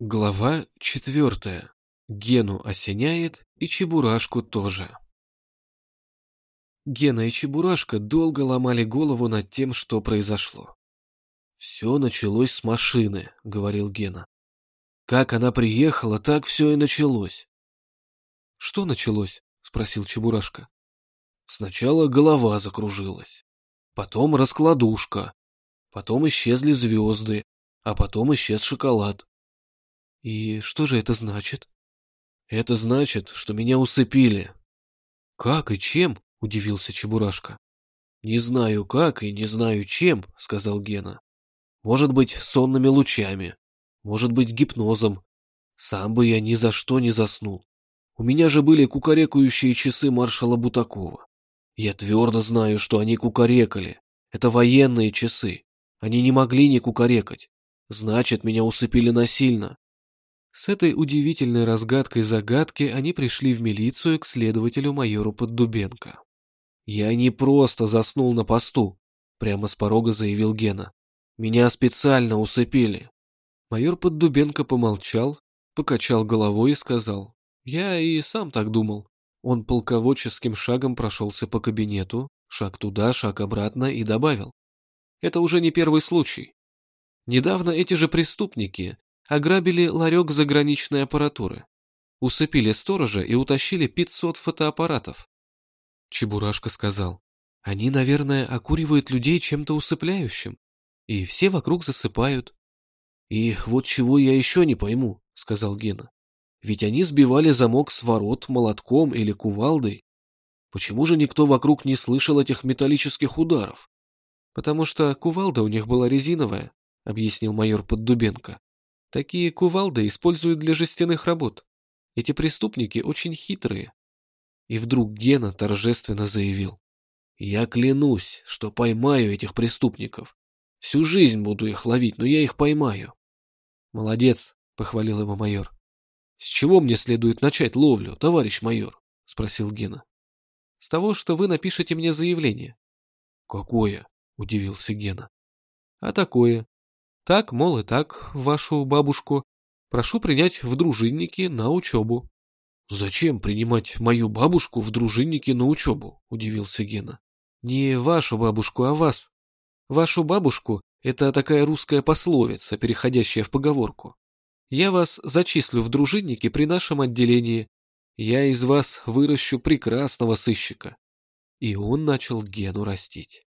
Глава четвертая. Гену осеняет и Чебурашку тоже. Гена и Чебурашка долго ломали голову над тем, что произошло. «Все началось с машины», — говорил Гена. «Как она приехала, так все и началось». «Что началось?» — спросил Чебурашка. «Сначала голова закружилась, потом раскладушка, потом исчезли звезды, а потом исчез шоколад. И что же это значит? Это значит, что меня усыпили. Как и чем? Удивился Чебурашка. Не знаю как и не знаю чем, сказал Гена. Может быть, сонными лучами, может быть, гипнозом. Сам бы я ни за что не заснул. У меня же были кукарекающие часы маршала Бутакова. Я твердо знаю, что они кукарекали. Это военные часы. Они не могли не кукарекать. Значит, меня усыпили насильно. С этой удивительной разгадкой загадки они пришли в милицию к следователю майору Поддубенко. «Я не просто заснул на посту», — прямо с порога заявил Гена. «Меня специально усыпили». Майор Поддубенко помолчал, покачал головой и сказал. «Я и сам так думал». Он полководческим шагом прошелся по кабинету, шаг туда, шаг обратно и добавил. «Это уже не первый случай. Недавно эти же преступники ограбили ларек заграничной аппаратуры, усыпили сторожа и утащили 500 фотоаппаратов. Чебурашка сказал, они, наверное, окуривают людей чем-то усыпляющим, и все вокруг засыпают. И вот чего я еще не пойму, сказал Гена. Ведь они сбивали замок с ворот молотком или кувалдой. Почему же никто вокруг не слышал этих металлических ударов? Потому что кувалда у них была резиновая, объяснил майор Поддубенко. Такие кувалды используют для жестяных работ. Эти преступники очень хитрые. И вдруг Гена торжественно заявил. Я клянусь, что поймаю этих преступников. Всю жизнь буду их ловить, но я их поймаю. Молодец, похвалил его майор. С чего мне следует начать ловлю, товарищ майор? Спросил Гена. С того, что вы напишете мне заявление. Какое? Удивился Гена. А такое, так, мол, и так, вашу бабушку. Прошу принять в дружинники на учебу. — Зачем принимать мою бабушку в дружинники на учебу? — удивился Гена. — Не вашу бабушку, а вас. Вашу бабушку — это такая русская пословица, переходящая в поговорку. Я вас зачислю в дружинники при нашем отделении. Я из вас выращу прекрасного сыщика. И он начал Гену растить.